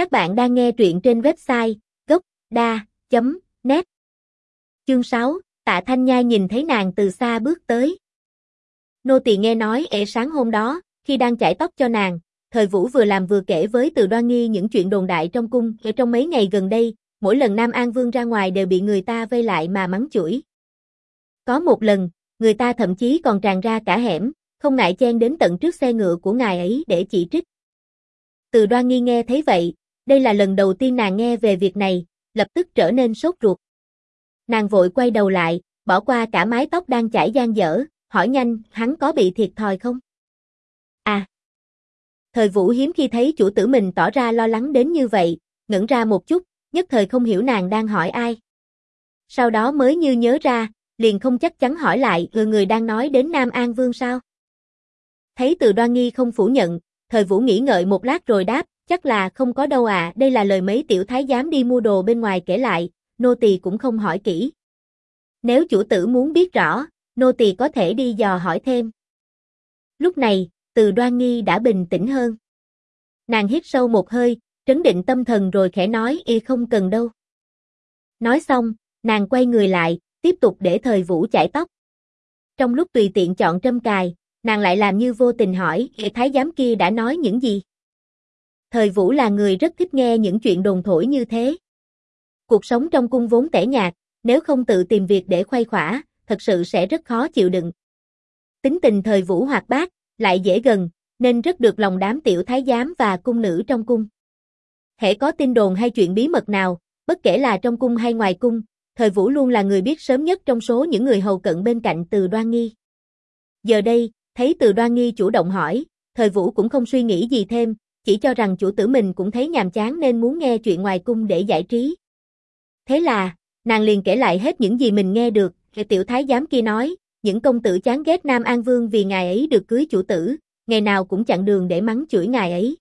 Các bạn đang nghe truyện trên website gốc.da.net Chương 6, Tạ Thanh Nhai nhìn thấy nàng từ xa bước tới. Nô tỳ nghe nói ẻ sáng hôm đó, khi đang chải tóc cho nàng, thời vũ vừa làm vừa kể với từ đoan nghi những chuyện đồn đại trong cung, ở trong mấy ngày gần đây, mỗi lần Nam An Vương ra ngoài đều bị người ta vây lại mà mắng chửi. Có một lần, người ta thậm chí còn tràn ra cả hẻm, không ngại chen đến tận trước xe ngựa của ngài ấy để chỉ trích. Từ đoan nghi nghe thấy vậy, đây là lần đầu tiên nàng nghe về việc này, lập tức trở nên sốt ruột. Nàng vội quay đầu lại, bỏ qua cả mái tóc đang chảy gian dở, hỏi nhanh, hắn có bị thiệt thòi không? À! Thời vũ hiếm khi thấy chủ tử mình tỏ ra lo lắng đến như vậy, ngẩn ra một chút, nhất thời không hiểu nàng đang hỏi ai. Sau đó mới như nhớ ra, liền không chắc chắn hỏi lại người người đang nói đến Nam An Vương sao. Thấy từ đoan nghi không phủ nhận, thời vũ nghĩ ngợi một lát rồi đáp, chắc là không có đâu à, đây là lời mấy tiểu thái giám đi mua đồ bên ngoài kể lại, nô tỳ cũng không hỏi kỹ. Nếu chủ tử muốn biết rõ, nô tỳ có thể đi dò hỏi thêm. Lúc này, từ đoan nghi đã bình tĩnh hơn. Nàng hít sâu một hơi, trấn định tâm thần rồi khẽ nói y không cần đâu. Nói xong, nàng quay người lại, tiếp tục để thời vũ chải tóc. Trong lúc tùy tiện chọn trâm cài, nàng lại làm như vô tình hỏi, thái giám kia đã nói những gì? Thời vũ là người rất thích nghe những chuyện đồn thổi như thế. Cuộc sống trong cung vốn tẻ nhạt, nếu không tự tìm việc để khoay khỏa, thật sự sẽ rất khó chịu đựng. Tính tình thời vũ hoạt bát, lại dễ gần, nên rất được lòng đám tiểu thái giám và cung nữ trong cung. Hễ có tin đồn hay chuyện bí mật nào, bất kể là trong cung hay ngoài cung, thời vũ luôn là người biết sớm nhất trong số những người hầu cận bên cạnh từ đoan nghi. Giờ đây, thấy từ đoan nghi chủ động hỏi, thời vũ cũng không suy nghĩ gì thêm, chỉ cho rằng chủ tử mình cũng thấy nhàm chán nên muốn nghe chuyện ngoài cung để giải trí. Thế là, nàng liền kể lại hết những gì mình nghe được, tiểu thái giám kia nói, những công tử chán ghét Nam An Vương vì ngài ấy được cưới chủ tử, ngày nào cũng chặn đường để mắng chửi ngài ấy.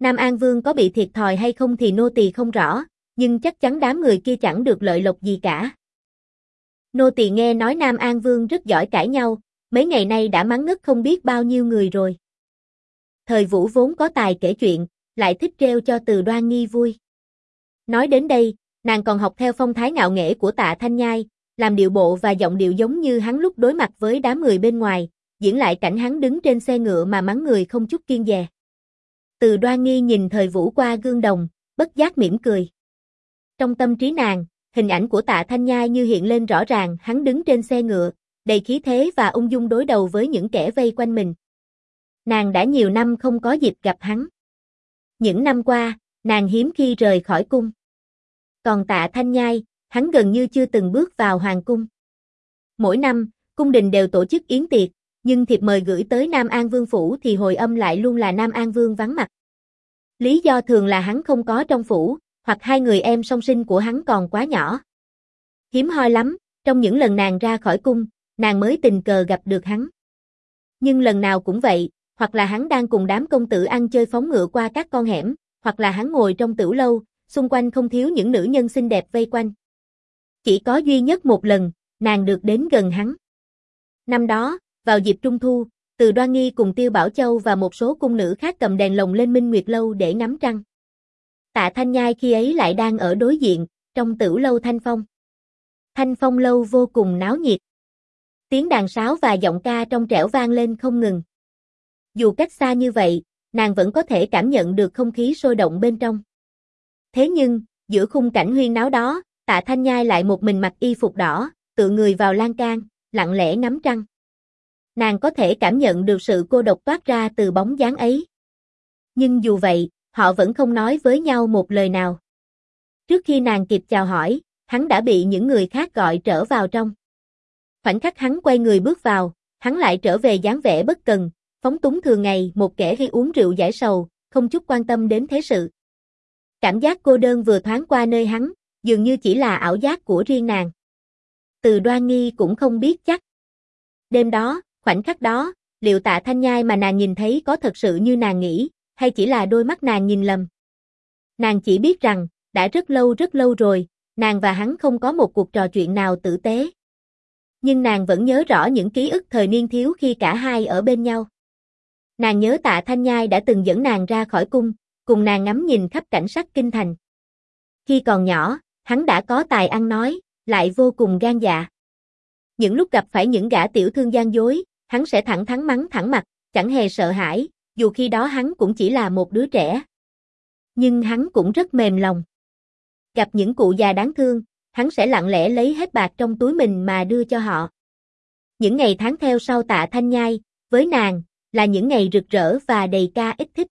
Nam An Vương có bị thiệt thòi hay không thì nô tỳ không rõ, nhưng chắc chắn đám người kia chẳng được lợi lộc gì cả. Nô tỳ nghe nói Nam An Vương rất giỏi cãi nhau, mấy ngày nay đã mắng ngất không biết bao nhiêu người rồi. Thời Vũ vốn có tài kể chuyện, lại thích treo cho từ đoan nghi vui. Nói đến đây, nàng còn học theo phong thái ngạo nghễ của tạ Thanh Nhai, làm điệu bộ và giọng điệu giống như hắn lúc đối mặt với đám người bên ngoài, diễn lại cảnh hắn đứng trên xe ngựa mà mắng người không chút kiên dè. Từ đoan nghi nhìn thời vũ qua gương đồng, bất giác mỉm cười. Trong tâm trí nàng, hình ảnh của tạ Thanh Nhai như hiện lên rõ ràng hắn đứng trên xe ngựa, đầy khí thế và ung dung đối đầu với những kẻ vây quanh mình. Nàng đã nhiều năm không có dịp gặp hắn. Những năm qua, nàng hiếm khi rời khỏi cung. Còn tạ Thanh Nhai, hắn gần như chưa từng bước vào hoàng cung. Mỗi năm, cung đình đều tổ chức yến tiệc, nhưng thiệp mời gửi tới Nam An Vương Phủ thì hồi âm lại luôn là Nam An Vương vắng mặt. Lý do thường là hắn không có trong phủ, hoặc hai người em song sinh của hắn còn quá nhỏ. Hiếm hoi lắm, trong những lần nàng ra khỏi cung, nàng mới tình cờ gặp được hắn. Nhưng lần nào cũng vậy, hoặc là hắn đang cùng đám công tử ăn chơi phóng ngựa qua các con hẻm, hoặc là hắn ngồi trong tửu lâu, xung quanh không thiếu những nữ nhân xinh đẹp vây quanh. Chỉ có duy nhất một lần, nàng được đến gần hắn. Năm đó, vào dịp trung thu, từ Đoan Nghi cùng Tiêu Bảo Châu và một số cung nữ khác cầm đèn lồng lên Minh Nguyệt Lâu để ngắm trăng. Tạ Thanh Nhai khi ấy lại đang ở đối diện, trong tửu lâu Thanh Phong. Thanh Phong lâu vô cùng náo nhiệt. Tiếng đàn sáo và giọng ca trong trẻo vang lên không ngừng. Dù cách xa như vậy, nàng vẫn có thể cảm nhận được không khí sôi động bên trong. Thế nhưng, giữa khung cảnh huyên náo đó, tạ thanh nhai lại một mình mặc y phục đỏ, tự người vào lan can, lặng lẽ ngắm trăng. Nàng có thể cảm nhận được sự cô độc toát ra từ bóng dáng ấy. Nhưng dù vậy, họ vẫn không nói với nhau một lời nào. Trước khi nàng kịp chào hỏi, hắn đã bị những người khác gọi trở vào trong. Khoảnh khắc hắn quay người bước vào, hắn lại trở về dáng vẻ bất cần, phóng túng thường ngày một kẻ hay uống rượu giải sầu, không chút quan tâm đến thế sự. Cảm giác cô đơn vừa thoáng qua nơi hắn, dường như chỉ là ảo giác của riêng nàng. Từ đoan nghi cũng không biết chắc. Đêm đó, khoảnh khắc đó, liệu tạ thanh nhai mà nàng nhìn thấy có thật sự như nàng nghĩ, hay chỉ là đôi mắt nàng nhìn lầm. Nàng chỉ biết rằng, đã rất lâu rất lâu rồi, nàng và hắn không có một cuộc trò chuyện nào tử tế. Nhưng nàng vẫn nhớ rõ những ký ức thời niên thiếu khi cả hai ở bên nhau. Nàng nhớ tạ Thanh Nhai đã từng dẫn nàng ra khỏi cung, cùng nàng ngắm nhìn khắp cảnh sắc kinh thành. Khi còn nhỏ, hắn đã có tài ăn nói, lại vô cùng gan dạ. Những lúc gặp phải những gã tiểu thương gian dối, hắn sẽ thẳng thắn mắng thẳng mặt, chẳng hề sợ hãi, dù khi đó hắn cũng chỉ là một đứa trẻ. Nhưng hắn cũng rất mềm lòng. Gặp những cụ già đáng thương, hắn sẽ lặng lẽ lấy hết bạc trong túi mình mà đưa cho họ. Những ngày tháng theo sau tạ thanh nhai, với nàng, là những ngày rực rỡ và đầy ca ích thích.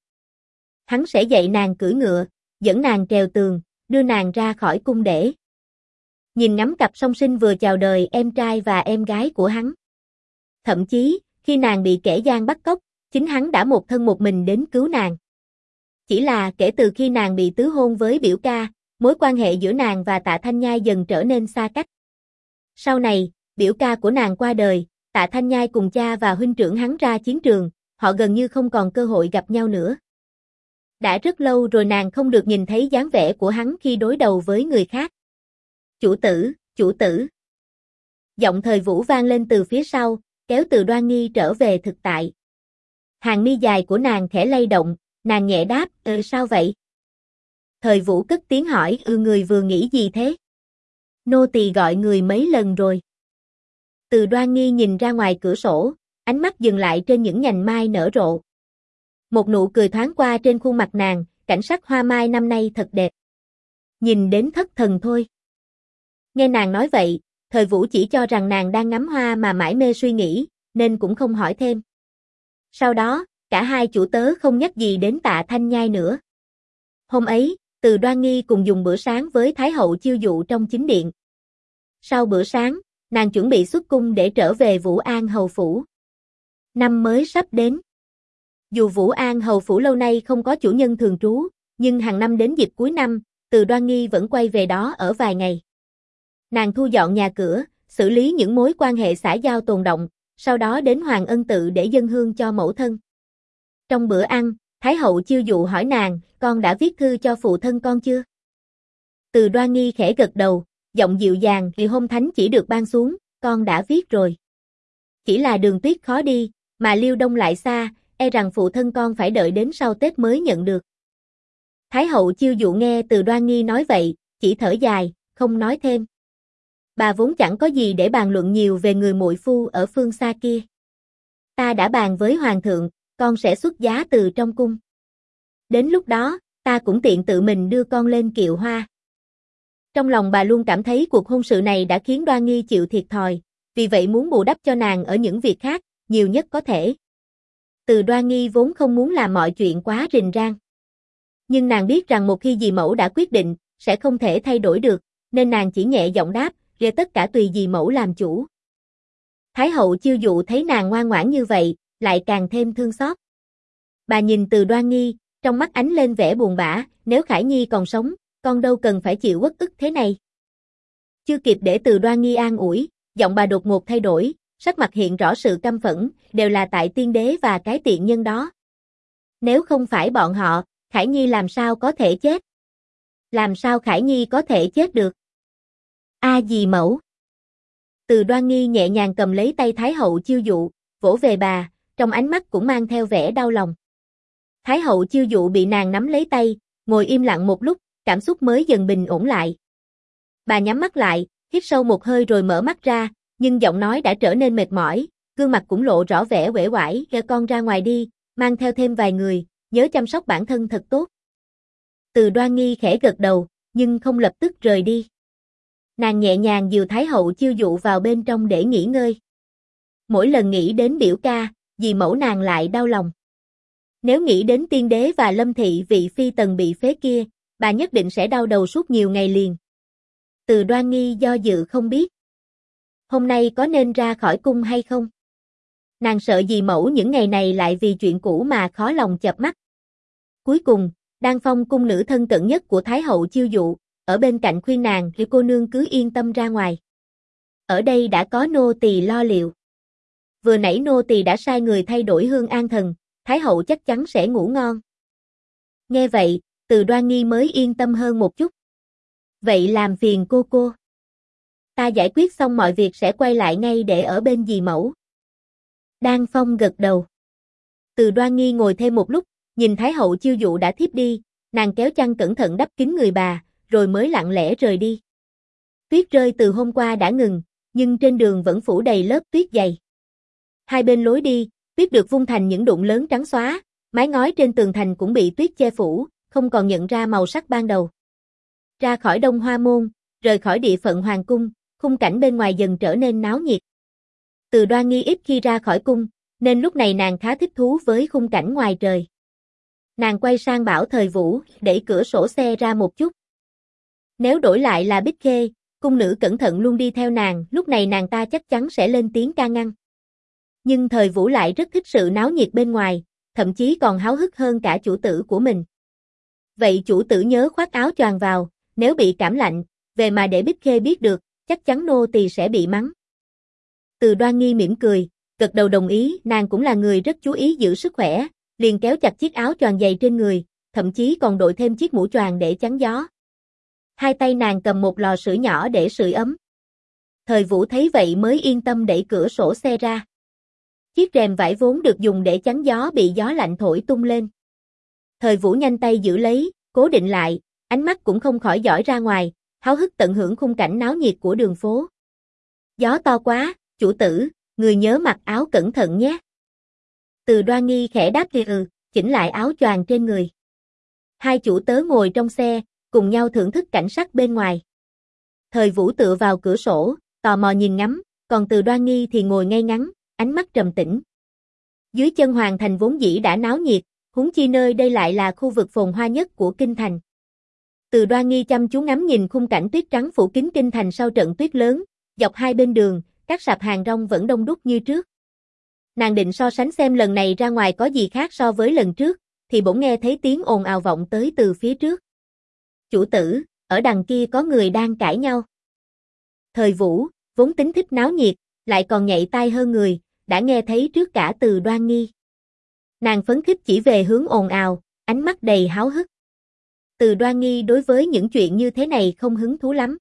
Hắn sẽ dạy nàng cưỡi ngựa, dẫn nàng trèo tường, đưa nàng ra khỏi cung để. Nhìn ngắm cặp song sinh vừa chào đời em trai và em gái của hắn. Thậm chí, khi nàng bị kẻ gian bắt cóc, chính hắn đã một thân một mình đến cứu nàng. Chỉ là kể từ khi nàng bị tứ hôn với biểu ca, mối quan hệ giữa nàng và tạ Thanh Nhai dần trở nên xa cách. Sau này, biểu ca của nàng qua đời, tạ Thanh Nhai cùng cha và huynh trưởng hắn ra chiến trường, họ gần như không còn cơ hội gặp nhau nữa. Đã rất lâu rồi nàng không được nhìn thấy dáng vẻ của hắn khi đối đầu với người khác. Chủ tử, chủ tử. Giọng thời vũ vang lên từ phía sau, kéo từ đoan nghi trở về thực tại. Hàng mi dài của nàng khẽ lay động, nàng nhẹ đáp, ừ sao vậy? Thời vũ cất tiếng hỏi, ừ người vừa nghĩ gì thế? Nô tỳ gọi người mấy lần rồi. Từ đoan nghi nhìn ra ngoài cửa sổ, ánh mắt dừng lại trên những nhành mai nở rộ. Một nụ cười thoáng qua trên khuôn mặt nàng, cảnh sắc hoa mai năm nay thật đẹp. Nhìn đến thất thần thôi. Nghe nàng nói vậy, thời vũ chỉ cho rằng nàng đang ngắm hoa mà mãi mê suy nghĩ, nên cũng không hỏi thêm. Sau đó, cả hai chủ tớ không nhắc gì đến tạ thanh nhai nữa. Hôm ấy, từ đoan nghi cùng dùng bữa sáng với Thái hậu chiêu dụ trong chính điện. Sau bữa sáng, nàng chuẩn bị xuất cung để trở về Vũ An Hầu Phủ. Năm mới sắp đến. Dù Vũ An Hầu Phủ lâu nay không có chủ nhân thường trú, nhưng hàng năm đến dịp cuối năm, từ đoan nghi vẫn quay về đó ở vài ngày. Nàng thu dọn nhà cửa, xử lý những mối quan hệ xã giao tồn động, sau đó đến Hoàng Ân Tự để dân hương cho mẫu thân. Trong bữa ăn, Thái hậu chiêu dụ hỏi nàng, con đã viết thư cho phụ thân con chưa? Từ đoan nghi khẽ gật đầu, giọng dịu dàng vì hôm thánh chỉ được ban xuống, con đã viết rồi. Chỉ là đường tuyết khó đi, mà liêu đông lại xa, e rằng phụ thân con phải đợi đến sau Tết mới nhận được. Thái hậu chiêu dụ nghe từ đoan nghi nói vậy, chỉ thở dài, không nói thêm. Bà vốn chẳng có gì để bàn luận nhiều về người muội phu ở phương xa kia. Ta đã bàn với hoàng thượng, con sẽ xuất giá từ trong cung. Đến lúc đó, ta cũng tiện tự mình đưa con lên kiệu hoa. Trong lòng bà luôn cảm thấy cuộc hôn sự này đã khiến Đoan Nghi chịu thiệt thòi, vì vậy muốn bù đắp cho nàng ở những việc khác, nhiều nhất có thể. Từ Đoan Nghi vốn không muốn làm mọi chuyện quá rình rang. Nhưng nàng biết rằng một khi dì mẫu đã quyết định, sẽ không thể thay đổi được, nên nàng chỉ nhẹ giọng đáp, để tất cả tùy dì mẫu làm chủ. Thái hậu chiêu dụ thấy nàng ngoan ngoãn như vậy, lại càng thêm thương xót. Bà nhìn từ đoan nghi, trong mắt ánh lên vẻ buồn bã, nếu Khải Nhi còn sống, con đâu cần phải chịu quất ức thế này. Chưa kịp để từ đoan nghi an ủi, giọng bà đột ngột thay đổi, sắc mặt hiện rõ sự căm phẫn, đều là tại tiên đế và cái tiện nhân đó. Nếu không phải bọn họ, Khải Nhi làm sao có thể chết? Làm sao Khải Nhi có thể chết được? A à gì mẫu? Từ đoan nghi nhẹ nhàng cầm lấy tay Thái hậu chiêu dụ, vỗ về bà, trong ánh mắt cũng mang theo vẻ đau lòng. Thái hậu chiêu dụ bị nàng nắm lấy tay, ngồi im lặng một lúc, cảm xúc mới dần bình ổn lại. Bà nhắm mắt lại, hít sâu một hơi rồi mở mắt ra, nhưng giọng nói đã trở nên mệt mỏi, gương mặt cũng lộ rõ vẻ uể oải, "Kêu con ra ngoài đi, mang theo thêm vài người, nhớ chăm sóc bản thân thật tốt." Từ Đoan Nghi khẽ gật đầu, nhưng không lập tức rời đi. Nàng nhẹ nhàng dìu Thái hậu chiêu dụ vào bên trong để nghỉ ngơi. Mỗi lần nghĩ đến biểu ca, vì mẫu nàng lại đau lòng. Nếu nghĩ đến tiên đế và lâm thị vị phi tần bị phế kia, bà nhất định sẽ đau đầu suốt nhiều ngày liền. Từ đoan nghi do dự không biết. Hôm nay có nên ra khỏi cung hay không? Nàng sợ gì mẫu những ngày này lại vì chuyện cũ mà khó lòng chập mắt. Cuối cùng, Đan Phong cung nữ thân cận nhất của Thái hậu chiêu dụ, ở bên cạnh khuyên nàng thì cô nương cứ yên tâm ra ngoài. Ở đây đã có nô tỳ lo liệu. Vừa nãy nô tỳ đã sai người thay đổi hương an thần, Thái hậu chắc chắn sẽ ngủ ngon. Nghe vậy, từ đoan nghi mới yên tâm hơn một chút. Vậy làm phiền cô cô. Ta giải quyết xong mọi việc sẽ quay lại ngay để ở bên dì mẫu. Đan Phong gật đầu. Từ đoan nghi ngồi thêm một lúc, Nhìn Thái hậu chiêu dụ đã thiếp đi, nàng kéo chăn cẩn thận đắp kín người bà, rồi mới lặng lẽ rời đi. Tuyết rơi từ hôm qua đã ngừng, nhưng trên đường vẫn phủ đầy lớp tuyết dày. Hai bên lối đi, tuyết được vung thành những đụng lớn trắng xóa, mái ngói trên tường thành cũng bị tuyết che phủ, không còn nhận ra màu sắc ban đầu. Ra khỏi đông hoa môn, rời khỏi địa phận hoàng cung, khung cảnh bên ngoài dần trở nên náo nhiệt. Từ đoan nghi ít khi ra khỏi cung, nên lúc này nàng khá thích thú với khung cảnh ngoài trời. Nàng quay sang bảo thời vũ, đẩy cửa sổ xe ra một chút. Nếu đổi lại là Bích Khê, cung nữ cẩn thận luôn đi theo nàng, lúc này nàng ta chắc chắn sẽ lên tiếng ca ngăn. Nhưng thời vũ lại rất thích sự náo nhiệt bên ngoài, thậm chí còn háo hức hơn cả chủ tử của mình. Vậy chủ tử nhớ khoác áo choàng vào, nếu bị cảm lạnh, về mà để Bích Khê biết được, chắc chắn nô tỳ sẽ bị mắng. Từ đoan nghi mỉm cười, gật đầu đồng ý, nàng cũng là người rất chú ý giữ sức khỏe, liền kéo chặt chiếc áo choàng dày trên người, thậm chí còn đội thêm chiếc mũ choàng để chắn gió. Hai tay nàng cầm một lò sưởi nhỏ để sưởi ấm. Thời Vũ thấy vậy mới yên tâm đẩy cửa sổ xe ra. Chiếc rèm vải vốn được dùng để chắn gió bị gió lạnh thổi tung lên. Thời Vũ nhanh tay giữ lấy, cố định lại, ánh mắt cũng không khỏi dõi ra ngoài, háo hức tận hưởng khung cảnh náo nhiệt của đường phố. Gió to quá, chủ tử, người nhớ mặc áo cẩn thận nhé. Từ đoan nghi khẽ đáp thì ừ, chỉnh lại áo choàng trên người. Hai chủ tớ ngồi trong xe, cùng nhau thưởng thức cảnh sắc bên ngoài. Thời vũ tựa vào cửa sổ, tò mò nhìn ngắm, còn từ đoan nghi thì ngồi ngay ngắn, ánh mắt trầm tĩnh. Dưới chân hoàng thành vốn dĩ đã náo nhiệt, huống chi nơi đây lại là khu vực phồn hoa nhất của kinh thành. Từ đoan nghi chăm chú ngắm nhìn khung cảnh tuyết trắng phủ kín kinh thành sau trận tuyết lớn, dọc hai bên đường, các sạp hàng rong vẫn đông đúc như trước. Nàng định so sánh xem lần này ra ngoài có gì khác so với lần trước, thì bỗng nghe thấy tiếng ồn ào vọng tới từ phía trước. Chủ tử, ở đằng kia có người đang cãi nhau. Thời vũ, vốn tính thích náo nhiệt, lại còn nhạy tai hơn người, đã nghe thấy trước cả từ đoan nghi. Nàng phấn khích chỉ về hướng ồn ào, ánh mắt đầy háo hức. Từ đoan nghi đối với những chuyện như thế này không hứng thú lắm.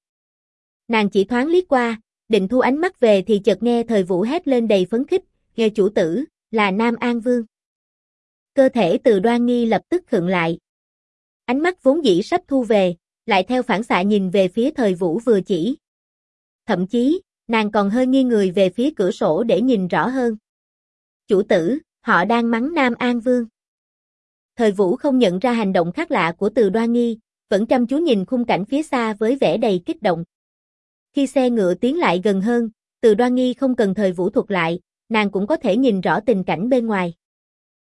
Nàng chỉ thoáng liếc qua, định thu ánh mắt về thì chợt nghe thời vũ hét lên đầy phấn khích, nghe chủ tử, là Nam An Vương. Cơ thể từ đoan nghi lập tức khựng lại. Ánh mắt vốn dĩ sắp thu về, lại theo phản xạ nhìn về phía thời vũ vừa chỉ. Thậm chí, nàng còn hơi nghiêng người về phía cửa sổ để nhìn rõ hơn. Chủ tử, họ đang mắng Nam An Vương. Thời Vũ không nhận ra hành động khác lạ của từ đoan nghi, vẫn chăm chú nhìn khung cảnh phía xa với vẻ đầy kích động. Khi xe ngựa tiến lại gần hơn, từ đoan nghi không cần thời Vũ thuật lại, nàng cũng có thể nhìn rõ tình cảnh bên ngoài.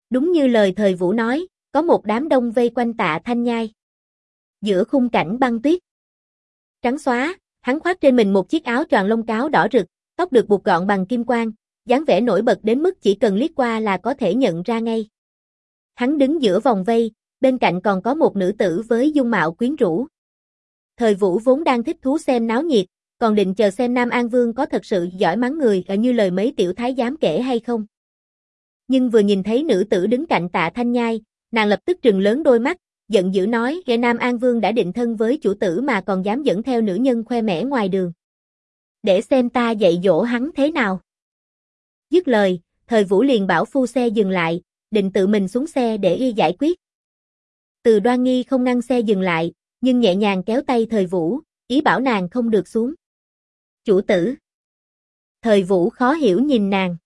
Đúng như lời thời Vũ nói, có một đám đông vây quanh tạ thanh nhai. Giữa khung cảnh băng tuyết. Trắng xóa, hắn khoác trên mình một chiếc áo tròn lông cáo đỏ rực, tóc được buộc gọn bằng kim quang, dáng vẻ nổi bật đến mức chỉ cần liếc qua là có thể nhận ra ngay. Hắn đứng giữa vòng vây, bên cạnh còn có một nữ tử với dung mạo quyến rũ. Thời Vũ vốn đang thích thú xem náo nhiệt, còn định chờ xem Nam An Vương có thật sự giỏi mắng người ở như lời mấy tiểu thái giám kể hay không. Nhưng vừa nhìn thấy nữ tử đứng cạnh tạ thanh nhai, nàng lập tức trừng lớn đôi mắt, giận dữ nói ghê Nam An Vương đã định thân với chủ tử mà còn dám dẫn theo nữ nhân khoe mẽ ngoài đường. Để xem ta dạy dỗ hắn thế nào. Dứt lời, thời vũ liền bảo phu xe dừng lại, định tự mình xuống xe để y giải quyết. Từ đoan nghi không ngăn xe dừng lại, nhưng nhẹ nhàng kéo tay thời vũ, ý bảo nàng không được xuống. Chủ tử. Thời vũ khó hiểu nhìn nàng.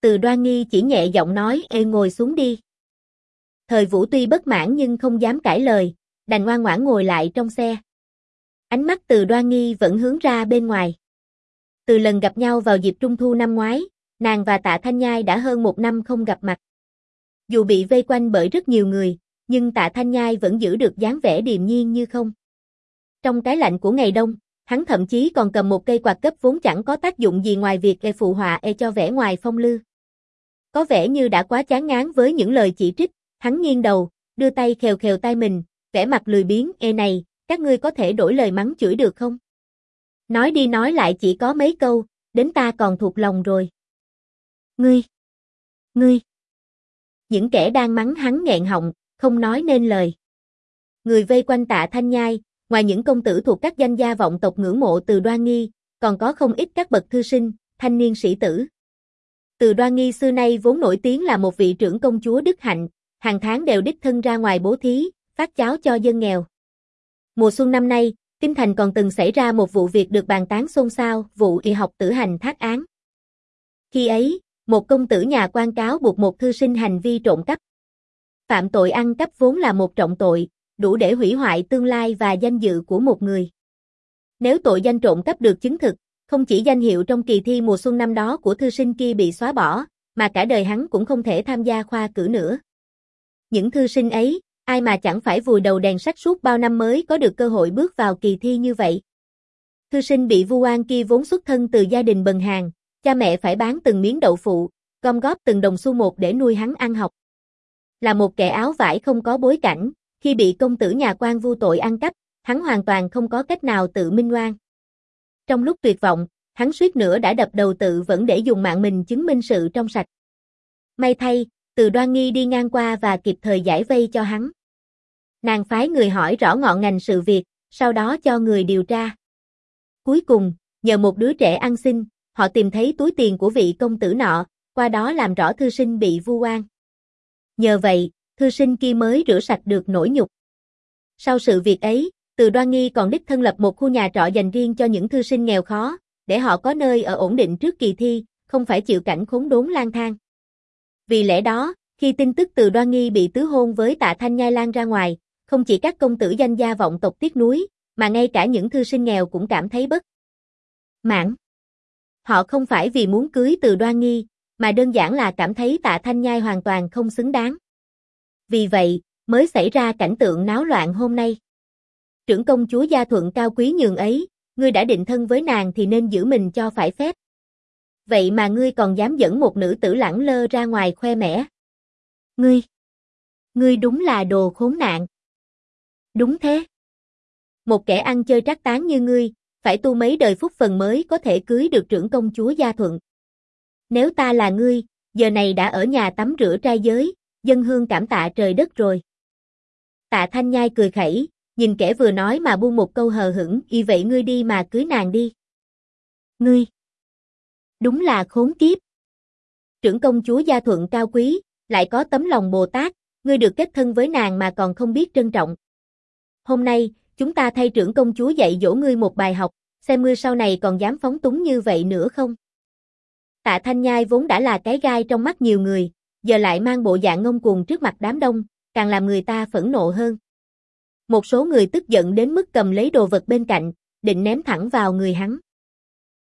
Từ đoan nghi chỉ nhẹ giọng nói ê ngồi xuống đi. Thời vũ tuy bất mãn nhưng không dám cãi lời, đành ngoan ngoãn ngồi lại trong xe. Ánh mắt từ đoan nghi vẫn hướng ra bên ngoài. Từ lần gặp nhau vào dịp trung thu năm ngoái, nàng và tạ Thanh Nhai đã hơn một năm không gặp mặt. Dù bị vây quanh bởi rất nhiều người, nhưng tạ Thanh Nhai vẫn giữ được dáng vẻ điềm nhiên như không. Trong cái lạnh của ngày đông, hắn thậm chí còn cầm một cây quạt cấp vốn chẳng có tác dụng gì ngoài việc e phụ họa e cho vẻ ngoài phong lư. Có vẻ như đã quá chán ngán với những lời chỉ trích, hắn nghiêng đầu, đưa tay khều khều tay mình, vẻ mặt lười biếng, e này, các ngươi có thể đổi lời mắng chửi được không? Nói đi nói lại chỉ có mấy câu, đến ta còn thuộc lòng rồi. Ngươi! Ngươi! Những kẻ đang mắng hắn nghẹn họng, không nói nên lời. Người vây quanh tạ thanh nhai, ngoài những công tử thuộc các danh gia vọng tộc ngưỡng mộ từ đoan nghi, còn có không ít các bậc thư sinh, thanh niên sĩ tử. Từ đoan nghi xưa nay vốn nổi tiếng là một vị trưởng công chúa đức hạnh, hàng tháng đều đích thân ra ngoài bố thí, phát cháo cho dân nghèo. Mùa xuân năm nay, Kinh Thành còn từng xảy ra một vụ việc được bàn tán xôn xao, vụ y học tử hành thác án. Khi ấy, một công tử nhà quan cáo buộc một thư sinh hành vi trộm cắp. Phạm tội ăn cắp vốn là một trọng tội, đủ để hủy hoại tương lai và danh dự của một người. Nếu tội danh trộm cắp được chứng thực, không chỉ danh hiệu trong kỳ thi mùa xuân năm đó của thư sinh kia bị xóa bỏ, mà cả đời hắn cũng không thể tham gia khoa cử nữa. Những thư sinh ấy, ai mà chẳng phải vùi đầu đèn sách suốt bao năm mới có được cơ hội bước vào kỳ thi như vậy. Thư sinh bị vu oan kia vốn xuất thân từ gia đình bần hàng, cha mẹ phải bán từng miếng đậu phụ, gom góp từng đồng xu một để nuôi hắn ăn học. Là một kẻ áo vải không có bối cảnh, khi bị công tử nhà quan vu tội ăn cắp, hắn hoàn toàn không có cách nào tự minh oan. Trong lúc tuyệt vọng, hắn suýt nữa đã đập đầu tự vẫn để dùng mạng mình chứng minh sự trong sạch. May thay, từ đoan nghi đi ngang qua và kịp thời giải vây cho hắn. Nàng phái người hỏi rõ ngọn ngành sự việc, sau đó cho người điều tra. Cuối cùng, nhờ một đứa trẻ ăn xin, họ tìm thấy túi tiền của vị công tử nọ, qua đó làm rõ thư sinh bị vu oan. Nhờ vậy, thư sinh kia mới rửa sạch được nỗi nhục. Sau sự việc ấy, từ đoan nghi còn đích thân lập một khu nhà trọ dành riêng cho những thư sinh nghèo khó, để họ có nơi ở ổn định trước kỳ thi, không phải chịu cảnh khốn đốn lang thang. Vì lẽ đó, khi tin tức từ đoan nghi bị tứ hôn với tạ thanh nhai lan ra ngoài, không chỉ các công tử danh gia vọng tộc tiếc núi, mà ngay cả những thư sinh nghèo cũng cảm thấy bất mãn. Họ không phải vì muốn cưới từ đoan nghi, mà đơn giản là cảm thấy tạ thanh nhai hoàn toàn không xứng đáng. Vì vậy, mới xảy ra cảnh tượng náo loạn hôm nay. Trưởng công chúa gia thuận cao quý nhường ấy, ngươi đã định thân với nàng thì nên giữ mình cho phải phép. Vậy mà ngươi còn dám dẫn một nữ tử lẳng lơ ra ngoài khoe mẽ. Ngươi, ngươi đúng là đồ khốn nạn. Đúng thế. Một kẻ ăn chơi trác tán như ngươi, phải tu mấy đời phúc phần mới có thể cưới được trưởng công chúa gia thuận. Nếu ta là ngươi, giờ này đã ở nhà tắm rửa trai giới, dân hương cảm tạ trời đất rồi. Tạ Thanh Nhai cười khẩy, nhìn kẻ vừa nói mà buông một câu hờ hững, y vậy ngươi đi mà cưới nàng đi. Ngươi! Đúng là khốn kiếp. Trưởng công chúa gia thuận cao quý, lại có tấm lòng Bồ Tát, ngươi được kết thân với nàng mà còn không biết trân trọng. Hôm nay, chúng ta thay trưởng công chúa dạy dỗ ngươi một bài học, xem ngươi sau này còn dám phóng túng như vậy nữa không? Tạ Thanh Nhai vốn đã là cái gai trong mắt nhiều người, giờ lại mang bộ dạng ngông cuồng trước mặt đám đông, càng làm người ta phẫn nộ hơn. Một số người tức giận đến mức cầm lấy đồ vật bên cạnh, định ném thẳng vào người hắn.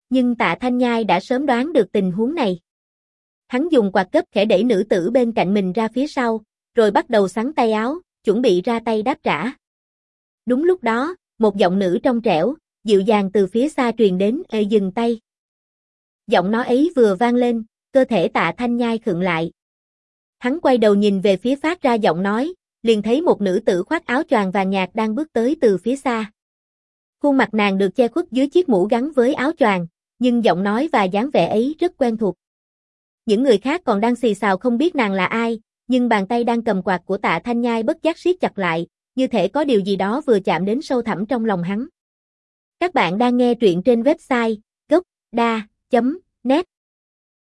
Nhưng tạ Thanh Nhai đã sớm đoán được tình huống này. Hắn dùng quạt cấp khẽ đẩy nữ tử bên cạnh mình ra phía sau, rồi bắt đầu sắn tay áo, chuẩn bị ra tay đáp trả. Đúng lúc đó, một giọng nữ trong trẻo, dịu dàng từ phía xa truyền đến, ê dừng tay. Giọng nói ấy vừa vang lên, cơ thể tạ thanh nhai khựng lại. Hắn quay đầu nhìn về phía phát ra giọng nói, liền thấy một nữ tử khoác áo choàng vàng nhạt đang bước tới từ phía xa. Khuôn mặt nàng được che khuất dưới chiếc mũ gắn với áo choàng, nhưng giọng nói và dáng vẻ ấy rất quen thuộc. Những người khác còn đang xì xào không biết nàng là ai, nhưng bàn tay đang cầm quạt của tạ thanh nhai bất giác siết chặt lại, như thể có điều gì đó vừa chạm đến sâu thẳm trong lòng hắn. Các bạn đang nghe truyện trên website gocda.net